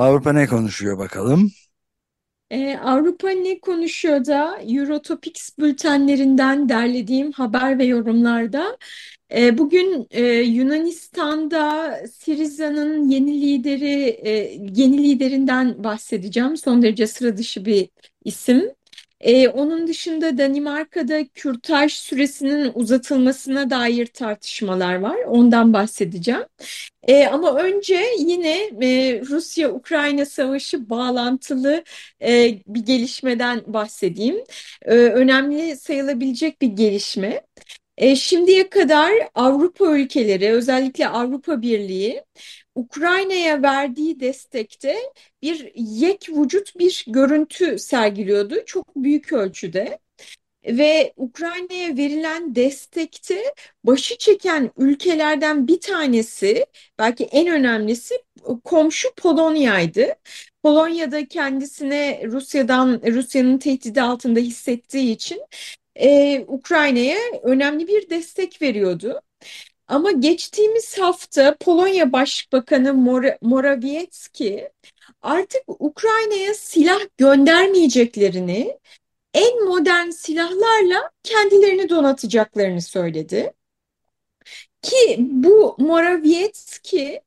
Avrupa ne konuşuyor bakalım? Ee, Avrupa ne konuşuyor da Eurotopics bültenlerinden derlediğim haber ve yorumlarda e, bugün e, Yunanistan'da Siriza'nın yeni lideri e, yeni liderinden bahsedeceğim. Son derece sıra dışı bir isim. Ee, onun dışında Danimarka'da kürtaj süresinin uzatılmasına dair tartışmalar var. Ondan bahsedeceğim. Ee, ama önce yine e, Rusya-Ukrayna savaşı bağlantılı e, bir gelişmeden bahsedeyim. Ee, önemli sayılabilecek bir gelişme. E, şimdiye kadar Avrupa ülkeleri, özellikle Avrupa Birliği, Ukrayna'ya verdiği destekte bir yek vücut bir görüntü sergiliyordu çok büyük ölçüde. Ve Ukrayna'ya verilen destekte başı çeken ülkelerden bir tanesi, belki en önemlisi komşu Polonya'ydı. Polonya'da kendisine Rusya'dan Rusya'nın tehdidi altında hissettiği için e, Ukrayna'ya önemli bir destek veriyordu. Ama geçtiğimiz hafta Polonya Başbakanı Mor Morawiecki artık Ukrayna'ya silah göndermeyeceklerini, en modern silahlarla kendilerini donatacaklarını söyledi. Ki bu Morawiecki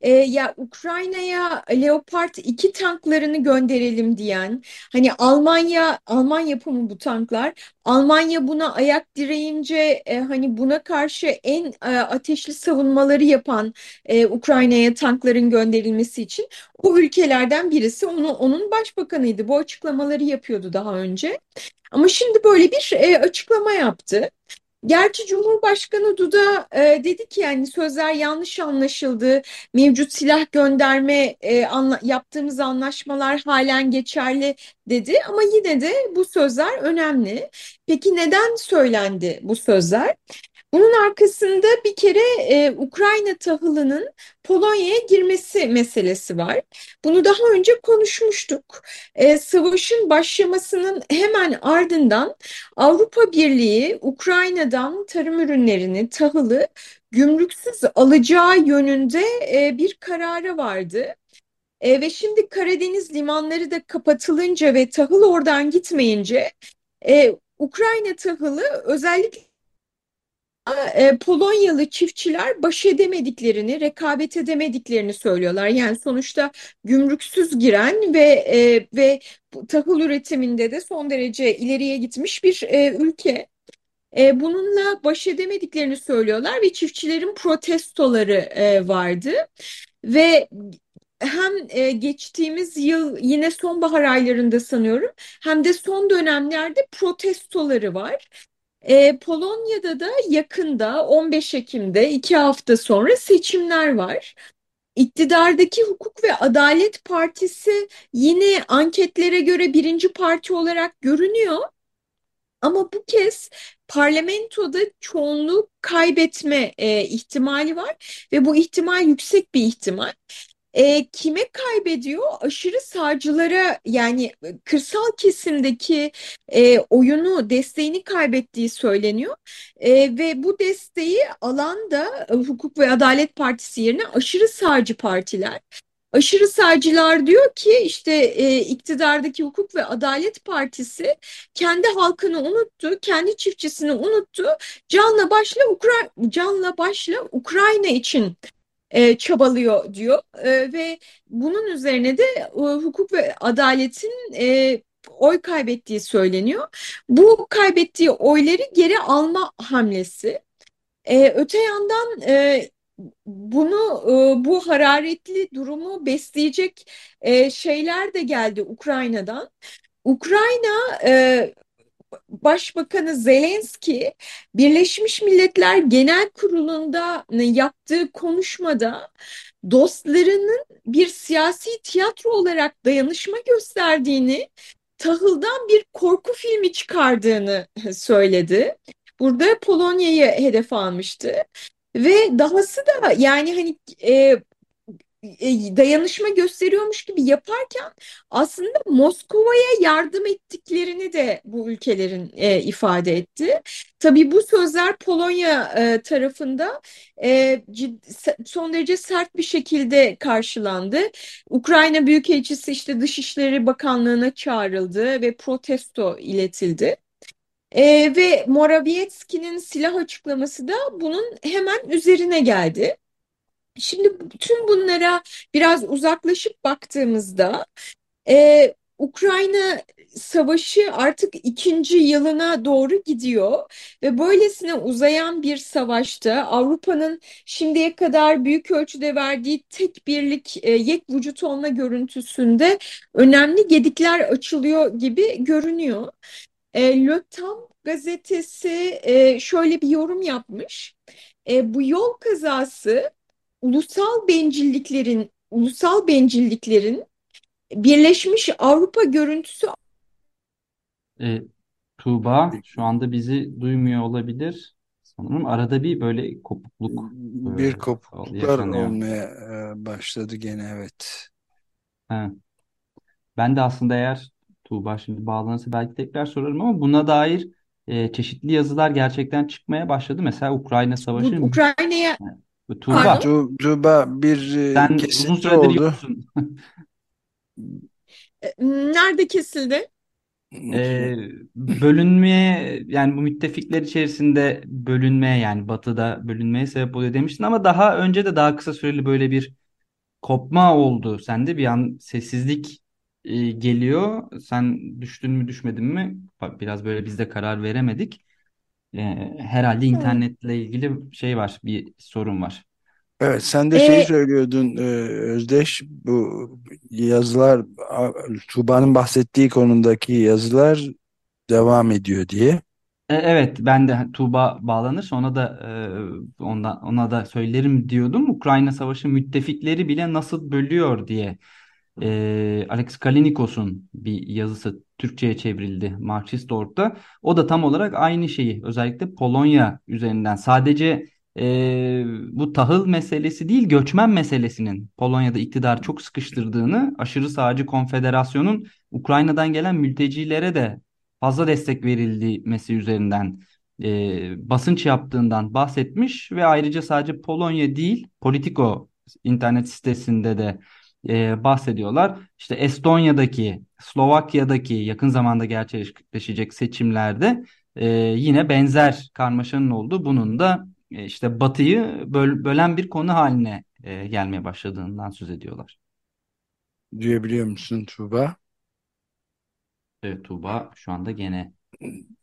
e, ya Ukrayna'ya Leopard 2 tanklarını gönderelim diyen hani Almanya Alman yapımı bu tanklar. Almanya buna ayak direyince e, hani buna karşı en e, ateşli savunmaları yapan e, Ukrayna'ya tankların gönderilmesi için o ülkelerden birisi. Onu onun başbakanıydı. Bu açıklamaları yapıyordu daha önce. Ama şimdi böyle bir e, açıklama yaptı. Gerçi Cumhurbaşkanı Duda e, dedi ki yani sözler yanlış anlaşıldı. Mevcut silah gönderme e, anla, yaptığımız anlaşmalar halen geçerli dedi ama yine de bu sözler önemli. Peki neden söylendi bu sözler? Bunun arkasında bir kere e, Ukrayna tahılının Polonya'ya girmesi meselesi var. Bunu daha önce konuşmuştuk. E, savaşın başlamasının hemen ardından Avrupa Birliği Ukrayna'dan tarım ürünlerini, tahılı gümrüksüz alacağı yönünde e, bir kararı vardı. E, ve şimdi Karadeniz limanları da kapatılınca ve tahıl oradan gitmeyince e, Ukrayna tahılı özellikle e, Polonyalı çiftçiler baş edemediklerini, rekabet edemediklerini söylüyorlar. Yani sonuçta gümrüksüz giren ve e, ve tahıl üretiminde de son derece ileriye gitmiş bir e, ülke. E, bununla baş edemediklerini söylüyorlar ve çiftçilerin protestoları vardı. Ve hem geçtiğimiz yıl yine sonbahar aylarında sanıyorum hem de son dönemlerde protestoları var. E, Polonya'da da yakında 15 Ekim'de iki hafta sonra seçimler var. İktidardaki Hukuk ve Adalet Partisi yine anketlere göre birinci parti olarak görünüyor. Ama bu kez parlamentoda çoğunluğu kaybetme e, ihtimali var ve bu ihtimal yüksek bir ihtimal. E, kime kaybediyor? Aşırı sağcılara yani kırsal kesimdeki e, oyunu, desteğini kaybettiği söyleniyor. E, ve bu desteği alan da Hukuk ve Adalet Partisi yerine aşırı sağcı partiler. Aşırı sağcılar diyor ki işte e, iktidardaki Hukuk ve Adalet Partisi kendi halkını unuttu, kendi çiftçisini unuttu. Canla başla Ukra canla başla Ukrayna için e, çabalıyor diyor E, ve bunun üzerine de e, hukuk ve adaletin e, oy kaybettiği söyleniyor. Bu kaybettiği oyları geri alma hamlesi. E, öte yandan e, bunu e, bu hararetli durumu besleyecek e, şeyler de geldi Ukrayna'dan. Ukrayna e, Başbakanı Zelenski Birleşmiş Milletler Genel Kurulu'nda yaptığı konuşmada dostlarının bir siyasi tiyatro olarak dayanışma gösterdiğini, tahıldan bir korku filmi çıkardığını söyledi. Burada Polonya'yı hedef almıştı. Ve dahası da yani hani e, dayanışma gösteriyormuş gibi yaparken aslında Moskova'ya yardım ettiklerini de bu ülkelerin e, ifade etti. Tabii bu sözler Polonya e, tarafında e, ciddi, son derece sert bir şekilde karşılandı. Ukrayna Büyükelçisi işte Dışişleri Bakanlığı'na çağrıldı ve protesto iletildi. E, ve Morawiecki'nin silah açıklaması da bunun hemen üzerine geldi. Şimdi tüm bunlara biraz uzaklaşıp baktığımızda e, Ukrayna savaşı artık ikinci yılına doğru gidiyor ve böylesine uzayan bir savaşta Avrupa'nın şimdiye kadar büyük ölçüde verdiği tek birlik e, yek vücut olma görüntüsünde önemli gedikler açılıyor gibi görünüyor. E, Le Temps gazetesi e, şöyle bir yorum yapmış. E, bu yol kazası ulusal bencilliklerin ulusal bencilliklerin Birleşmiş Avrupa görüntüsü E, Tuğba şu anda bizi duymuyor olabilir. Sanırım arada bir böyle kopukluk Bir e, kopukluklar yaşanıyor. olmaya e, başladı gene evet. He. Ben de aslında eğer Tuğba şimdi bağlanırsa belki tekrar sorarım ama buna dair e, çeşitli yazılar gerçekten çıkmaya başladı. Mesela Ukrayna Savaşı Ukrayna'ya Tuğba Tu Tuğba bir e, sen uzun kesinti süredir oldu. yoksun. e, nerede kesildi? Ee, bölünmeye yani bu müttefikler içerisinde bölünmeye yani batıda bölünmeye sebep oluyor demiştin ama daha önce de daha kısa süreli böyle bir kopma oldu. Sende bir an sessizlik e, geliyor. Sen düştün mü düşmedin mi? Bak, Biraz böyle biz de karar veremedik. Ee, herhalde internetle ilgili şey var, bir sorun var. Evet, sen de şeyi E, söylüyordun e, Özdeş, bu yazılar Tuğba'nın bahsettiği konudaki yazılar devam ediyor diye. E, Evet, ben de Tuğba bağlanırsa ona da e, ondan ona da söylerim diyordum. Ukrayna Savaşı müttefikleri bile nasıl bölüyor diye e, Alex Kalinikos'un bir yazısı Türkçe'ye çevrildi Marxist.org'da. O da tam olarak aynı şeyi özellikle Polonya üzerinden sadece e, bu tahıl meselesi değil göçmen meselesinin Polonya'da iktidar çok sıkıştırdığını aşırı sağcı konfederasyonun Ukrayna'dan gelen mültecilere de fazla destek verilmesi üzerinden e, basınç yaptığından bahsetmiş ve ayrıca sadece Polonya değil Politico internet sitesinde de e, bahsediyorlar. İşte Estonya'daki, Slovakya'daki yakın zamanda gerçekleşecek seçimlerde e, yine benzer karmaşanın olduğu bunun da e, işte Batı'yı böl- bölen bir konu haline e, gelmeye başladığından söz ediyorlar. Duyabiliyor musun Tuğba? Evet Tuğba şu anda gene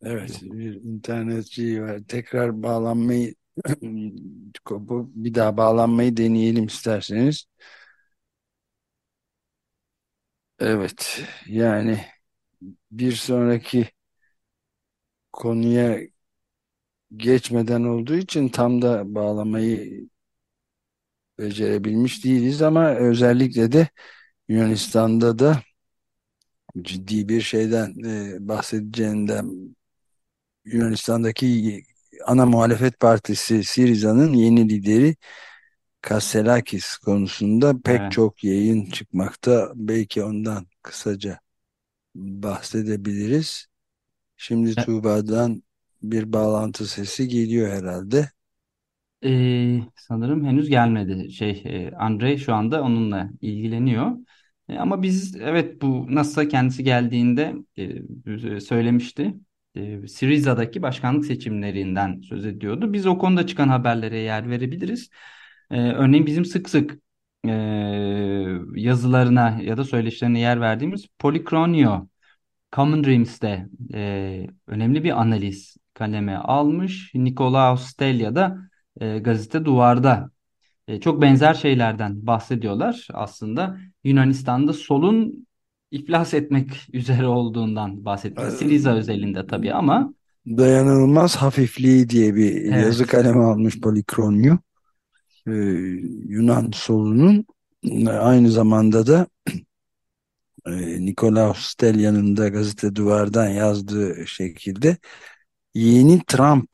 Evet, yok. bir internetçi var. Tekrar bağlanmayı kopu- bir daha bağlanmayı deneyelim isterseniz. Evet, yani bir sonraki konuya geçmeden olduğu için tam da bağlamayı becerebilmiş değiliz ama özellikle de Yunanistan'da da ciddi bir şeyden e, bahsedeceğinden Yunanistan'daki ana muhalefet partisi Siriza'nın yeni lideri Kasselakis konusunda pek Evet. çok yayın çıkmakta. Belki ondan kısaca bahsedebiliriz. Şimdi E, Tuğba'dan bir bağlantı sesi geliyor herhalde. Ee, sanırım henüz gelmedi. Şey, e, Andrei şu anda onunla ilgileniyor. E, ama biz evet bu NASA kendisi geldiğinde e, söylemişti. E, Syriza'daki başkanlık seçimlerinden söz ediyordu. Biz o konuda çıkan haberlere yer verebiliriz. E, örneğin bizim sık sık e, yazılarına ya da söyleşilerine yer verdiğimiz Polikronio Common Dreams'te e, önemli bir analiz kaleme almış. Nikolaos Stelya da e, gazete Duvar'da e, çok benzer şeylerden bahsediyorlar aslında. Yunanistan'da solun iflas etmek üzere olduğundan bahsetmiş. Siriza özelinde tabii ama Dayanılmaz hafifliği diye bir Evet. yazı kaleme almış Polikronyu. Ee, Yunan solunun e, aynı zamanda da e, Nikolaos Stelya'nın da gazete duvardan yazdığı şekilde yeni Trump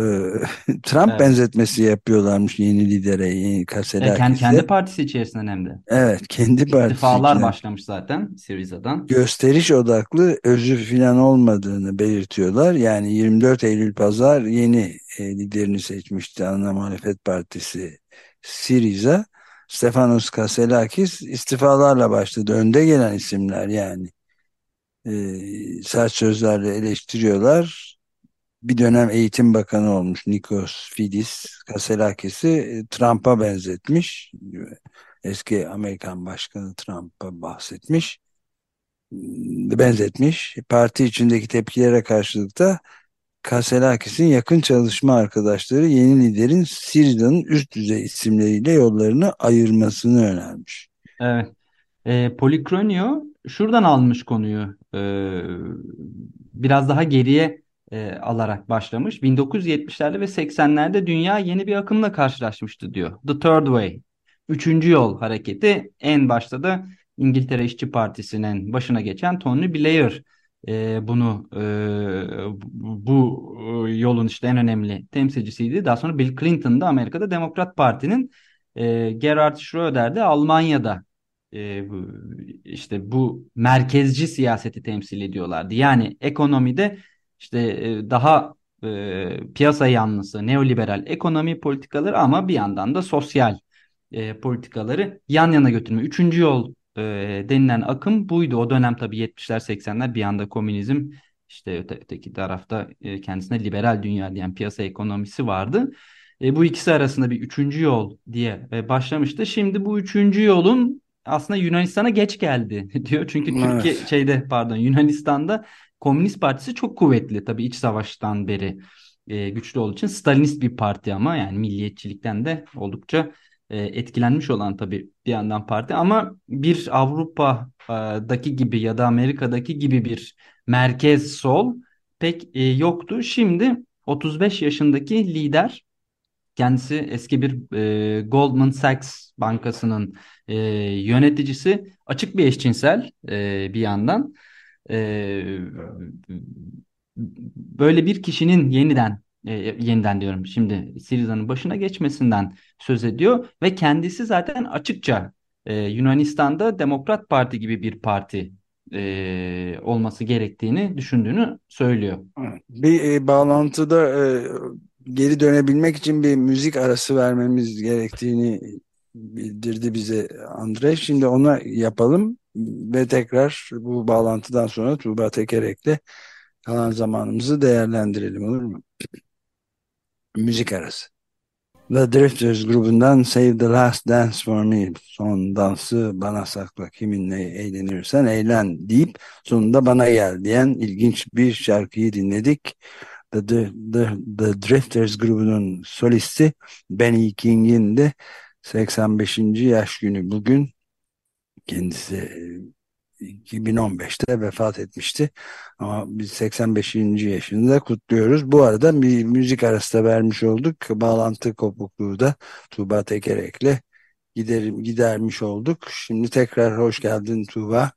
e, Trump Evet. benzetmesi yapıyorlarmış yeni lidere, yeni e, kendi, Kaselakis'e. kendi partisi içerisinden hem de. Evet, kendi partisi İstifalar başlamış zaten Siriza'dan. gösteriş odaklı özü filan olmadığını belirtiyorlar. Yani 24 Eylül Pazar yeni e, liderini seçmişti ana muhalefet partisi Siriza. Stefanos Kasselakis istifalarla başladı. Önde gelen isimler yani. E, sert sözlerle eleştiriyorlar. Bir dönem eğitim bakanı olmuş Nikos Fidis Kasselakis'i e, Trump'a benzetmiş. Eski Amerikan Başkanı Trump'a bahsetmiş benzetmiş. Parti içindeki tepkilere karşılık da Kaselakis'in yakın çalışma arkadaşları yeni liderin Siriza'nın üst düzey isimleriyle yollarını ayırmasını önermiş. Evet. E, Polikronio şuradan almış konuyu. E, biraz daha geriye e, alarak başlamış. 1970'lerde ve 80'lerde dünya yeni bir akımla karşılaşmıştı diyor. The Third Way. Üçüncü yol hareketi. En başta da İngiltere İşçi Partisi'nin başına geçen Tony Blair e, bunu e, bu yolun işte en önemli temsilcisiydi. Daha sonra Bill Clinton da Amerika'da Demokrat Parti'nin e, Gerhard Schröder de Almanya'da e, işte bu merkezci siyaseti temsil ediyorlardı. Yani ekonomide işte e, daha e, piyasa yanlısı, neoliberal ekonomi politikaları ama bir yandan da sosyal e, politikaları yan yana götürme. Üçüncü yol e, denilen akım buydu. O dönem tabii 70'ler 80'ler bir yanda komünizm işte öte, öteki tarafta e, kendisine liberal dünya diyen piyasa ekonomisi vardı. E, bu ikisi arasında bir üçüncü yol diye e, başlamıştı. Şimdi bu üçüncü yolun aslında Yunanistan'a geç geldi diyor. Çünkü Türkiye Evet. şeyde pardon Yunanistan'da Komünist Partisi çok kuvvetli tabii iç savaştan beri e, güçlü olduğu için Stalinist bir parti ama yani milliyetçilikten de oldukça etkilenmiş olan tabii bir yandan parti ama bir Avrupa'daki gibi ya da Amerika'daki gibi bir merkez sol pek e, yoktu. Şimdi 35 yaşındaki lider kendisi eski bir e, Goldman Sachs bankasının e, yöneticisi açık bir eşcinsel e, bir yandan e, böyle bir kişinin yeniden e, yeniden diyorum şimdi Siriza'nın başına geçmesinden söz ediyor ve kendisi zaten açıkça e, Yunanistan'da Demokrat Parti gibi bir parti e, olması gerektiğini düşündüğünü söylüyor. Bir e, bağlantıda e, geri dönebilmek için bir müzik arası vermemiz gerektiğini bildirdi bize Andre. Şimdi ona yapalım ve tekrar bu bağlantıdan sonra Tuğba Tekerek'le kalan zamanımızı değerlendirelim olur mu? Müzik arası. The Drifters grubundan Save the Last Dance for Me son dansı bana sakla kiminle eğlenirsen eğlen deyip sonunda bana gel diyen ilginç bir şarkıyı dinledik. The, the, the, the Drifters grubunun solisti Benny King'in de 85. yaş günü bugün kendisi 2015'te vefat etmişti. Ama biz 85. yaşında kutluyoruz. Bu arada bir müzik arası da vermiş olduk. Bağlantı kopukluğu da Tuğba Tekerek'le giderim, gidermiş olduk. Şimdi tekrar hoş geldin Tuğba.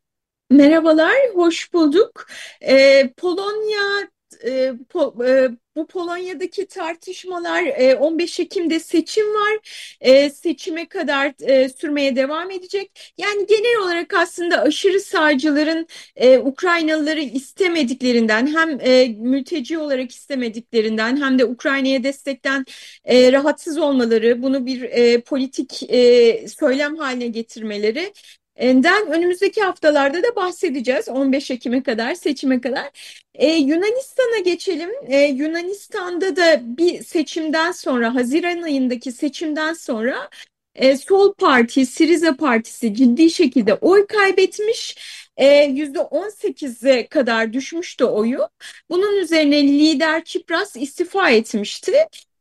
Merhabalar, hoş bulduk. Ee, Polonya, e, po- e, bu Polonya'daki tartışmalar e, 15 Ekim'de seçim var. E, seçime kadar e, sürmeye devam edecek. Yani genel olarak aslında aşırı sağcıların e, Ukraynalıları istemediklerinden hem e, mülteci olarak istemediklerinden hem de Ukrayna'ya destekten e, rahatsız olmaları, bunu bir e, politik e, söylem haline getirmeleri Den önümüzdeki haftalarda da bahsedeceğiz 15 Ekim'e kadar seçime kadar. Ee, Yunanistan'a geçelim. Ee, Yunanistan'da da bir seçimden sonra Haziran ayındaki seçimden sonra e, Sol Parti, Siriza Partisi ciddi şekilde oy kaybetmiş. E, %18'e kadar düşmüştü oyu. Bunun üzerine lider Çipras istifa etmişti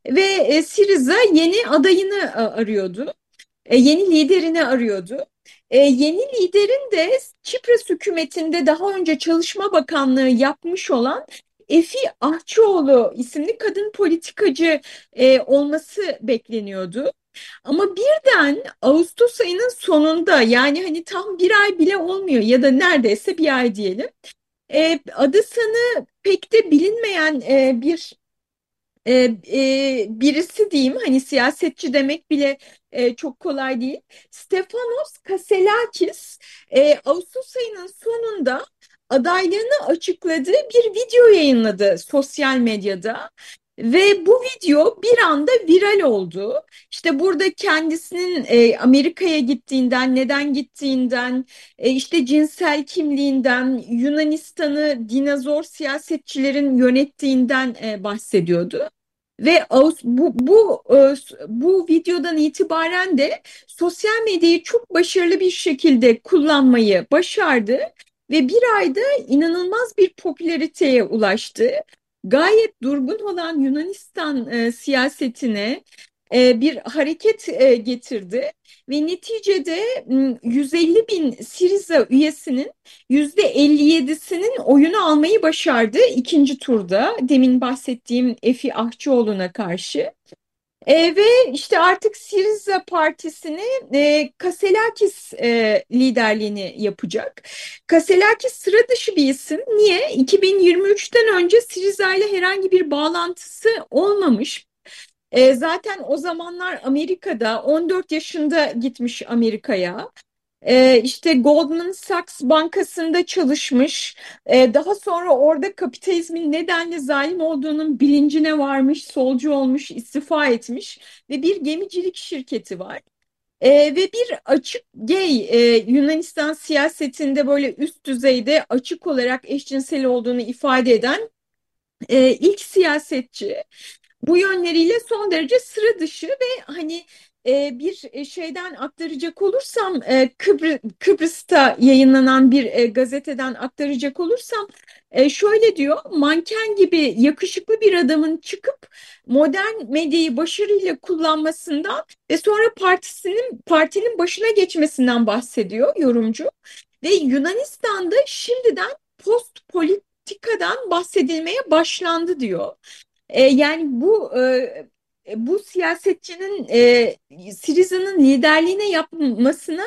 ve e, Siriza yeni adayını e, arıyordu. E, yeni liderini arıyordu. E, yeni liderin de Çipras hükümetinde daha önce Çalışma Bakanlığı yapmış olan Efi Ahçıoğlu isimli kadın politikacı e, olması bekleniyordu. Ama birden Ağustos ayının sonunda yani hani tam bir ay bile olmuyor ya da neredeyse bir ay diyelim. E, adı sanı pek de bilinmeyen e, bir e, e, birisi diyeyim hani siyasetçi demek bile e, çok kolay değil. Stefanos Kaselakis e, Ağustos ayının sonunda adaylığını açıkladığı bir video yayınladı sosyal medyada. Ve bu video bir anda viral oldu. İşte burada kendisinin e, Amerika'ya gittiğinden, neden gittiğinden, e, işte cinsel kimliğinden, Yunanistan'ı dinozor siyasetçilerin yönettiğinden e, bahsediyordu. Ve bu, bu, e, bu videodan itibaren de sosyal medyayı çok başarılı bir şekilde kullanmayı başardı ve bir ayda inanılmaz bir popülariteye ulaştı. Gayet durgun olan Yunanistan e, siyasetine e, bir hareket e, getirdi ve neticede 150 bin Siriza üyesinin %57'sinin oyunu almayı başardı ikinci turda demin bahsettiğim Efi Ahçıoğlu'na karşı. E, ve işte artık Siriza Partisi'ni e, Kaselakis e, liderliğini yapacak. Kaselakis sıra dışı bir isim. Niye? 2023'ten önce Siriza ile herhangi bir bağlantısı olmamış. E, zaten o zamanlar Amerika'da 14 yaşında gitmiş Amerika'ya. E, işte Goldman Sachs bankasında çalışmış. E, daha sonra orada kapitalizmin nedenle zalim olduğunun bilincine varmış, solcu olmuş, istifa etmiş ve bir gemicilik şirketi var. E, ve bir açık gay e, Yunanistan siyasetinde böyle üst düzeyde açık olarak eşcinsel olduğunu ifade eden e, ilk siyasetçi. Bu yönleriyle son derece sıra dışı ve hani e, bir e, şeyden aktaracak olursam e, Kıbr Kıbrıs'ta yayınlanan bir e, gazeteden aktaracak olursam e, şöyle diyor manken gibi yakışıklı bir adamın çıkıp modern medyayı başarıyla kullanmasından ve sonra partisinin partinin başına geçmesinden bahsediyor yorumcu ve Yunanistan'da şimdiden post politikadan bahsedilmeye başlandı diyor. E, yani bu e, e, bu siyasetçinin e, Siriza'nın liderliğine yapmasına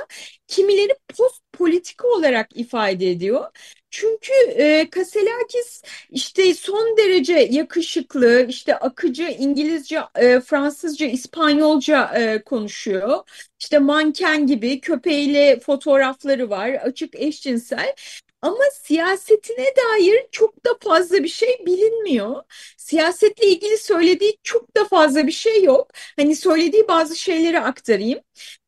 kimileri post politika olarak ifade ediyor. Çünkü e, Kaselakis işte son derece yakışıklı, işte akıcı İngilizce, e, Fransızca, İspanyolca e, konuşuyor. İşte manken gibi köpeğiyle fotoğrafları var, açık eşcinsel. Ama siyasetine dair çok da fazla bir şey bilinmiyor. Siyasetle ilgili söylediği çok da fazla bir şey yok. Hani söylediği bazı şeyleri aktarayım.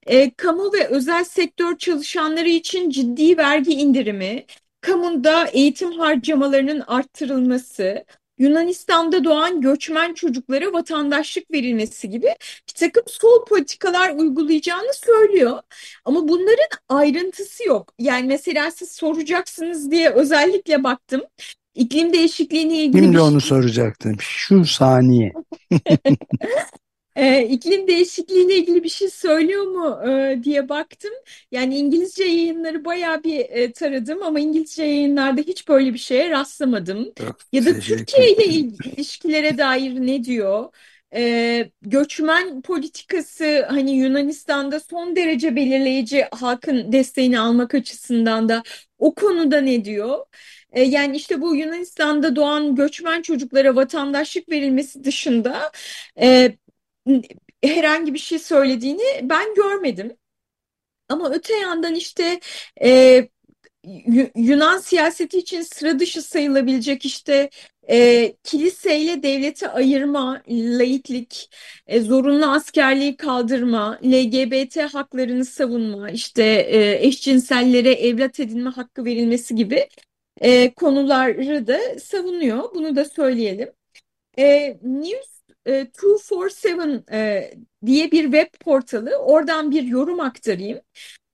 E, kamu ve özel sektör çalışanları için ciddi vergi indirimi, kamunda eğitim harcamalarının arttırılması, Yunanistan'da doğan göçmen çocuklara vatandaşlık verilmesi gibi bir takım sol politikalar uygulayacağını söylüyor. Ama bunların ayrıntısı yok. Yani mesela siz soracaksınız diye özellikle baktım. İklim değişikliğine ilgili Şimdi bir onu şey- soracaktım. Şu saniye. e, iklim değişikliğiyle ilgili bir şey söylüyor mu e, diye baktım. Yani İngilizce yayınları bayağı bir e, taradım ama İngilizce yayınlarda hiç böyle bir şeye rastlamadım. Çok Ya da Türkiye ile ilişkilere dair ne diyor? Ee, göçmen politikası hani Yunanistan'da son derece belirleyici halkın desteğini almak açısından da o konuda ne diyor? Ee, yani işte bu Yunanistan'da doğan göçmen çocuklara vatandaşlık verilmesi dışında e, herhangi bir şey söylediğini ben görmedim. Ama öte yandan işte e, Yunan siyaseti için sıra dışı sayılabilecek işte e, kiliseyle devleti ayırma, laiklik, e, zorunlu askerliği kaldırma, LGBT haklarını savunma, işte e, eşcinsellere evlat edinme hakkı verilmesi gibi e, konuları da savunuyor. Bunu da söyleyelim. E, News e, 247 e, diye bir web portalı. Oradan bir yorum aktarayım.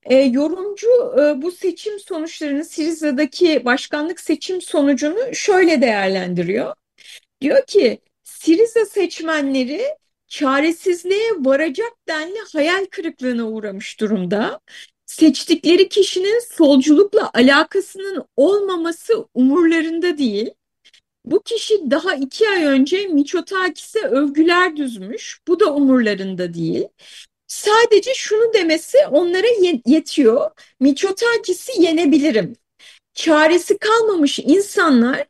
E, yorumcu e, bu seçim sonuçlarını Siriza'daki başkanlık seçim sonucunu şöyle değerlendiriyor. Diyor ki Siriza seçmenleri çaresizliğe varacak denli hayal kırıklığına uğramış durumda. Seçtikleri kişinin solculukla alakasının olmaması umurlarında değil. Bu kişi daha iki ay önce Miçotakis'e övgüler düzmüş. Bu da umurlarında değil. Sadece şunu demesi onlara yetiyor. Miçotakis'i yenebilirim. Çaresi kalmamış insanlar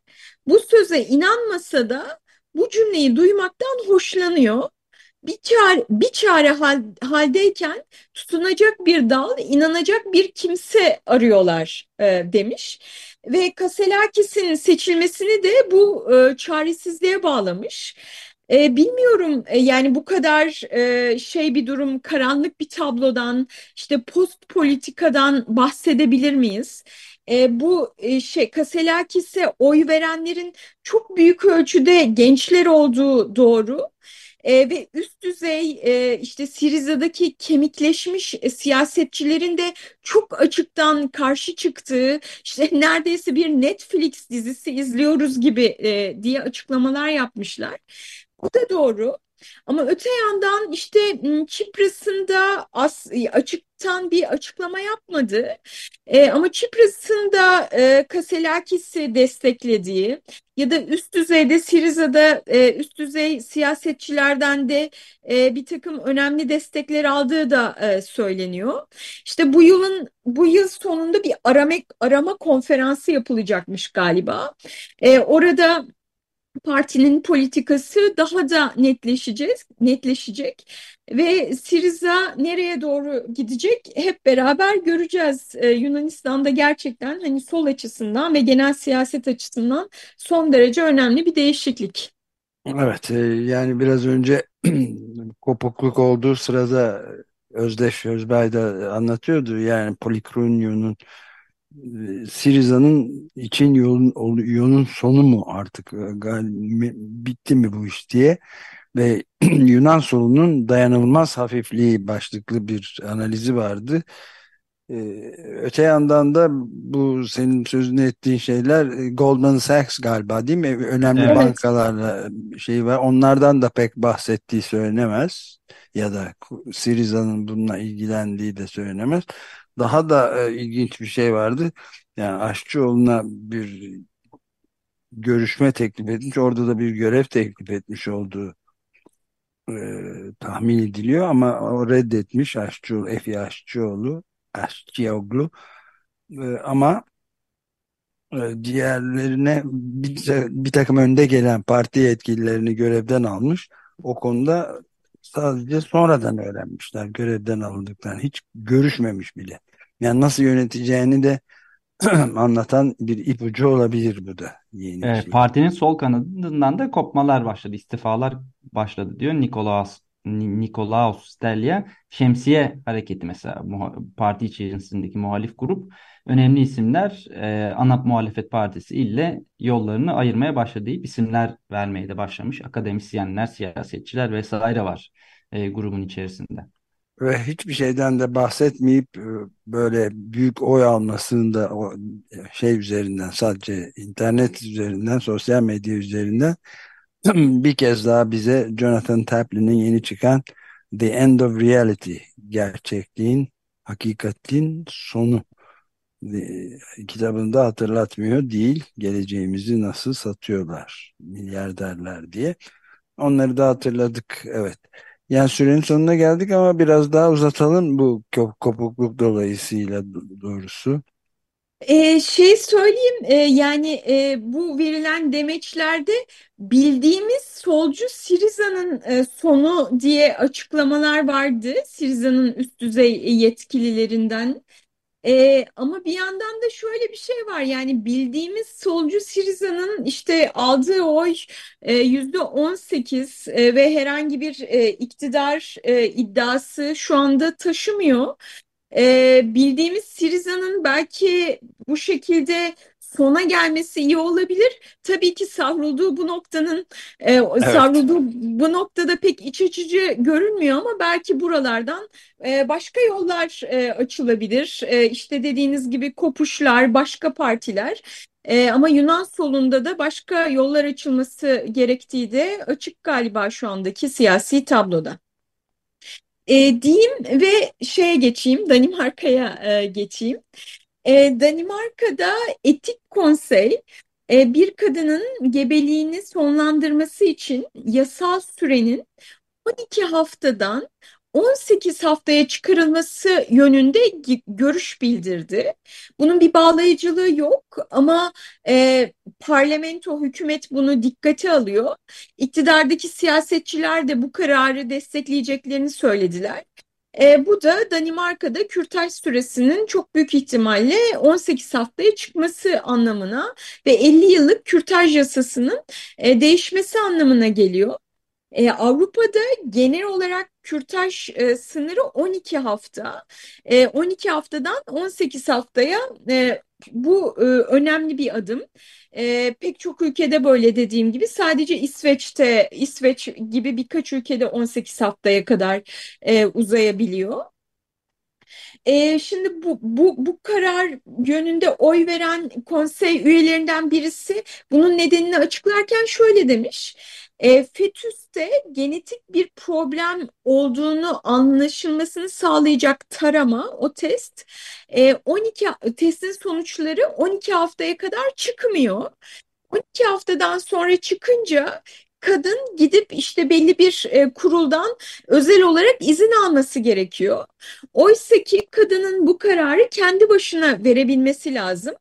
bu söze inanmasa da bu cümleyi duymaktan hoşlanıyor. Bir çare, bir çare hal, haldeyken tutunacak bir dal, inanacak bir kimse arıyorlar e, demiş. Ve Kaselakis'in seçilmesini de bu e, çaresizliğe bağlamış. E, bilmiyorum e, yani bu kadar e, şey bir durum, karanlık bir tablodan, işte post politikadan bahsedebilir miyiz? E, bu e, şey Kaselakis'e oy verenlerin çok büyük ölçüde gençler olduğu doğru. E, ve üst düzey e, işte Siriza'daki kemikleşmiş e, siyasetçilerin de çok açıktan karşı çıktığı işte neredeyse bir Netflix dizisi izliyoruz gibi e, diye açıklamalar yapmışlar. Bu da doğru. Ama öte yandan işte Çipras'ın da as, açıktan bir açıklama yapmadı. E, ama Çipras'ın da e, Kaselakis'i desteklediği ya da üst düzeyde Siriza'da e, üst düzey siyasetçilerden de e, bir takım önemli destekler aldığı da e, söyleniyor. İşte bu yılın bu yıl sonunda bir arama, arama konferansı yapılacakmış galiba. E, orada partinin politikası daha da netleşecek, netleşecek ve Siriza nereye doğru gidecek hep beraber göreceğiz. Ee, Yunanistan'da gerçekten hani sol açısından ve genel siyaset açısından son derece önemli bir değişiklik. Evet, e, yani biraz önce kopukluk olduğu sırada Özdeş Özbay da anlatıyordu. Yani Polikronyon'un Siriza'nın için yolun, yolun sonu mu artık e, bitti mi bu iş diye ve Yunan solunun dayanılmaz hafifliği başlıklı bir analizi vardı. Ee, öte yandan da bu senin sözünü ettiğin şeyler e, Goldman Sachs galiba değil mi? Önemli evet. bankalarla şey var. Onlardan da pek bahsettiği söylenemez. Ya da Siriza'nın bununla ilgilendiği de söylenemez. Daha da e, ilginç bir şey vardı. Yani Aşçıoğlu'na bir görüşme teklif etmiş. Orada da bir görev teklif etmiş olduğu e, tahmin ediliyor ama o reddetmiş Aşçıoğlu, Efi Aşçıoğlu, Aşçıoğlu e, ama e, diğerlerine bir, bir takım önde gelen parti yetkililerini görevden almış. O konuda sadece sonradan öğrenmişler görevden alındıklarını. Hiç görüşmemiş bile. Yani nasıl yöneteceğini de anlatan bir ipucu olabilir bu da. Yeni evet, şey. Partinin sol kanadından da kopmalar başladı, istifalar başladı diyor Nikolaos Nikolaos Stelya Şemsiye Hareketi mesela parti içerisindeki muhalif grup önemli isimler e, ana muhalefet partisi ile yollarını ayırmaya başladı deyip isimler vermeye de başlamış. Akademisyenler, siyasetçiler vesaire var e, grubun içerisinde ve hiçbir şeyden de bahsetmeyip e, böyle büyük oy almasını da o şey üzerinden sadece internet üzerinden sosyal medya üzerinden bir kez daha bize Jonathan Taplin'in yeni çıkan The End of Reality gerçekliğin hakikatin sonu kitabında hatırlatmıyor. Değil geleceğimizi nasıl satıyorlar milyarderler diye. Onları da hatırladık evet yani sürenin sonuna geldik ama biraz daha uzatalım bu kopukluk dolayısıyla doğrusu. Ee, şey söyleyeyim e, yani e, bu verilen demeçlerde bildiğimiz solcu Siriza'nın e, sonu diye açıklamalar vardı. Siriza'nın üst düzey yetkililerinden E, ama bir yandan da şöyle bir şey var yani bildiğimiz solcu Siriza'nın işte aldığı oy yüzde 18 e, ve herhangi bir e, iktidar e, iddiası şu anda taşımıyor. E, bildiğimiz Siriza'nın belki bu şekilde sona gelmesi iyi olabilir. Tabii ki savrulduğu bu noktanın e, Evet. savrulduğu bu noktada pek iç açıcı görünmüyor ama belki buralardan e, başka yollar e, açılabilir. E, işte dediğiniz gibi kopuşlar, başka partiler. E, ama Yunan solunda da başka yollar açılması gerektiği de açık galiba şu andaki siyasi tabloda. E, diyeyim ve şeye geçeyim, Danimarka'ya e, geçeyim. E, Danimarka'da etik konsey e, bir kadının gebeliğini sonlandırması için yasal sürenin 12 haftadan 18 haftaya çıkarılması yönünde görüş bildirdi. Bunun bir bağlayıcılığı yok ama e, parlamento, hükümet bunu dikkate alıyor. İktidardaki siyasetçiler de bu kararı destekleyeceklerini söylediler. E, bu da Danimarka'da kürtaj süresinin çok büyük ihtimalle 18 haftaya çıkması anlamına ve 50 yıllık kürtaj yasasının e, değişmesi anlamına geliyor. E, Avrupa'da genel olarak kürtaj e, sınırı 12 hafta. E, 12 haftadan 18 haftaya e, bu e, önemli bir adım. E, pek çok ülkede böyle dediğim gibi sadece İsveç'te İsveç gibi birkaç ülkede 18 haftaya kadar e, uzayabiliyor. E, şimdi bu, bu, bu karar yönünde oy veren konsey üyelerinden birisi bunun nedenini açıklarken şöyle demiş. E, fetüste genetik bir problem olduğunu anlaşılmasını sağlayacak tarama, o test, e, 12 testin sonuçları 12 haftaya kadar çıkmıyor. 12 haftadan sonra çıkınca kadın gidip işte belli bir e, kuruldan özel olarak izin alması gerekiyor. Oysa ki kadının bu kararı kendi başına verebilmesi lazım.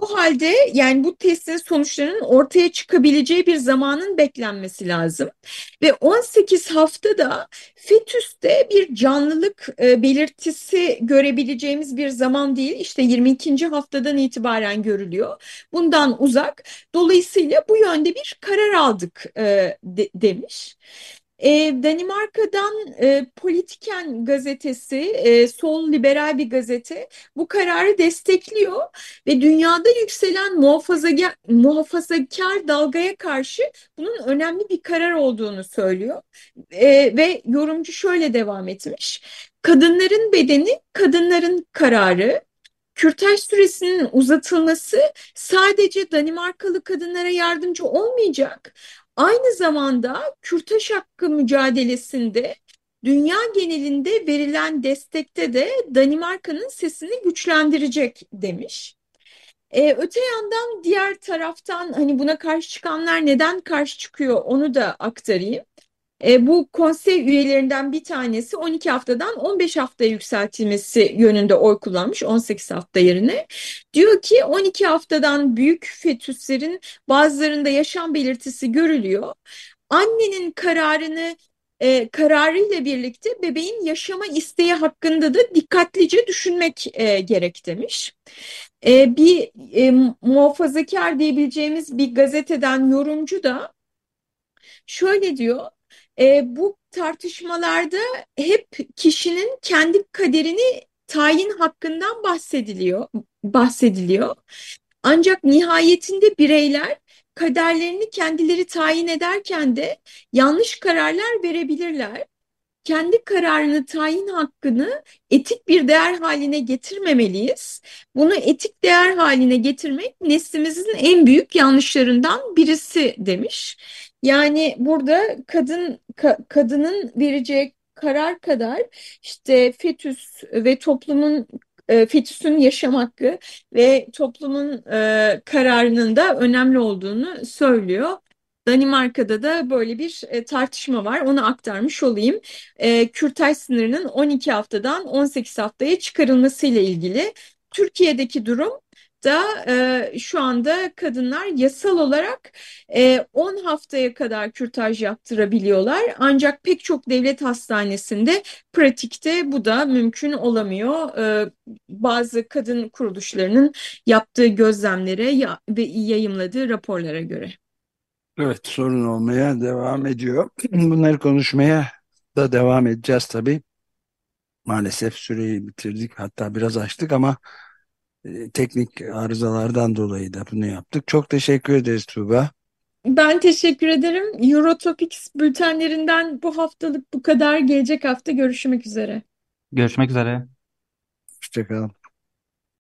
Bu halde yani bu testin sonuçlarının ortaya çıkabileceği bir zamanın beklenmesi lazım. Ve 18 haftada fetüste bir canlılık e, belirtisi görebileceğimiz bir zaman değil. İşte 22. haftadan itibaren görülüyor. Bundan uzak. Dolayısıyla bu yönde bir karar aldık e, de, demiş. E, Danimarka'dan e, Politiken gazetesi, e, sol liberal bir gazete bu kararı destekliyor ve dünyada yükselen muhafazakar, muhafazakar dalgaya karşı bunun önemli bir karar olduğunu söylüyor. E, ve yorumcu şöyle devam etmiş. Kadınların bedeni, kadınların kararı. Kürtaj süresinin uzatılması sadece Danimarkalı kadınlara yardımcı olmayacak. Aynı zamanda kürtaj hakkı mücadelesinde dünya genelinde verilen destekte de Danimarka'nın sesini güçlendirecek demiş. Ee, öte yandan diğer taraftan hani buna karşı çıkanlar neden karşı çıkıyor onu da aktarayım. E, bu konsey üyelerinden bir tanesi 12 haftadan 15 haftaya yükseltilmesi yönünde oy kullanmış 18 hafta yerine. Diyor ki 12 haftadan büyük fetüslerin bazılarında yaşam belirtisi görülüyor. Annenin kararını e, kararıyla birlikte bebeğin yaşama isteği hakkında da dikkatlice düşünmek e, gerek demiş. E, bir e, muhafazakar diyebileceğimiz bir gazeteden yorumcu da şöyle diyor e, bu tartışmalarda hep kişinin kendi kaderini tayin hakkından bahsediliyor, bahsediliyor. Ancak nihayetinde bireyler kaderlerini kendileri tayin ederken de yanlış kararlar verebilirler. Kendi kararını tayin hakkını etik bir değer haline getirmemeliyiz. Bunu etik değer haline getirmek neslimizin en büyük yanlışlarından birisi demiş. Yani burada kadın ka, kadının vereceği karar kadar işte fetüs ve toplumun e, fetüsün yaşam hakkı ve toplumun e, kararının da önemli olduğunu söylüyor. Danimarka'da da böyle bir e, tartışma var. Onu aktarmış olayım. E, kürtaj sınırının 12 haftadan 18 haftaya çıkarılması ile ilgili. Türkiye'deki durum da e, şu anda kadınlar yasal olarak e, 10 haftaya kadar kürtaj yaptırabiliyorlar. Ancak pek çok devlet hastanesinde pratikte bu da mümkün olamıyor. E, bazı kadın kuruluşlarının yaptığı gözlemlere ya, ve yayımladığı raporlara göre. Evet sorun olmaya devam ediyor. Bunları konuşmaya da devam edeceğiz tabii. Maalesef süreyi bitirdik hatta biraz açtık ama teknik arızalardan dolayı da bunu yaptık. Çok teşekkür ederiz Tuğba. Ben teşekkür ederim. Eurotopics bültenlerinden bu haftalık bu kadar. Gelecek hafta görüşmek üzere. Görüşmek üzere. Hoşçakalın.